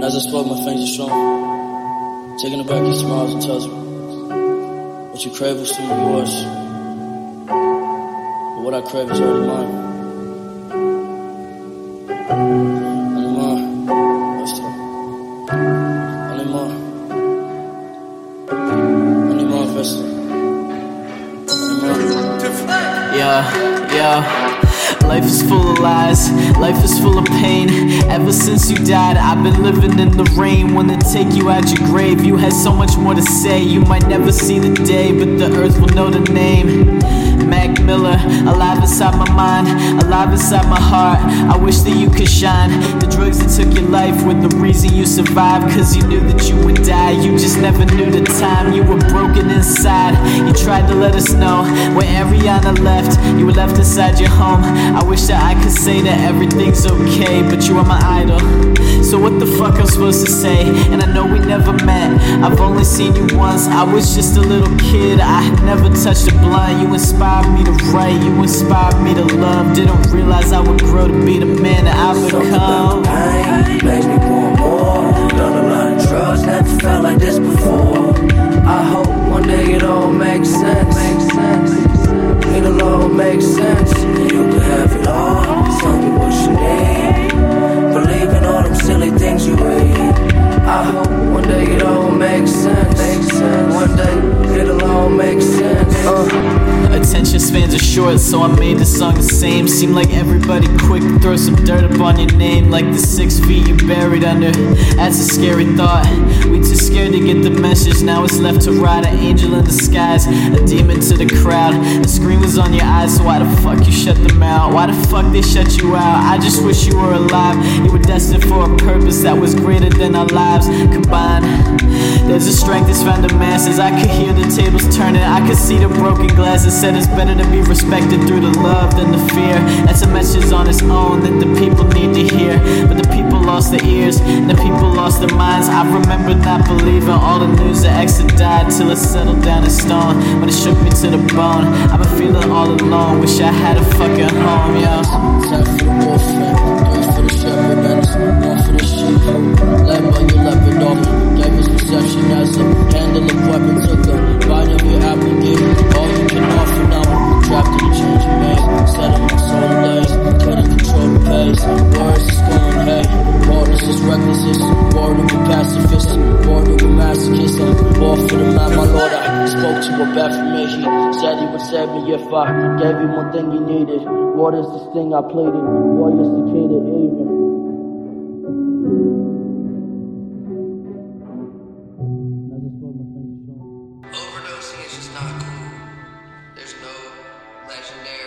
And as I spoke, my fingers are strong. Taking it back, he smiles and tells me, What you crave will soon be yours. But what I crave is already mine. Anymore. What's that? Anymore. Anymore, Vesta. Anymore. Yeah, yeah. Life is full of lies, life is full of pain. Ever since you died, I've been living in the rain. Wanna take you out your grave, you had so much more to say. You might never see the day, but the earth will know the name. Mac Miller, alive inside my mind, alive inside my heart. I wish that you could shine. The drugs that took your life were the reason you survived, cause you knew that you would die. You just never knew the time, you were broken inside. To let us know where Ariana left, you were left inside your home. I wish that I could say that everything's okay, but you are my idol. So what the fuck I'm supposed to say? And I know we never met. I've only seen you once. I was just a little kid. I had never touched a blunt. You inspired me to write. You inspired me to love. Didn't realize I would grow to be the man that I've become. Make sense. You Attention are short, so I made the song the same. Seem like everybody quick throw some dirt up on your name, like the six feet you buried under. That's a scary thought. We too scared to get the message. Now it's left to ride an angel in disguise, a demon to the crowd. The screen was on your eyes, so why the fuck you shut them out? Why the fuck they shut you out? I just wish you were alive. You were destined for a purpose that was greater than our lives combined. There's a strength that's found in masses. I could hear the tables turning. I could see the broken glasses. Said it's better to be respected through the love than the fear. That's a message on its own that the people need to hear. But the people lost their ears, and the people lost their minds. I remember not believing all the news that X died till it settled down in stone. But it shook me to the bone, I've been feeling all alone. Wish I had a fucking home, yo. Ten for the for the shepherd, for the. spoke to a bathroom and he said he would save me if I gave him one thing he needed. What is this thing I pleaded? Why is the kid even? Overdosing is just not cool. There's no legendary.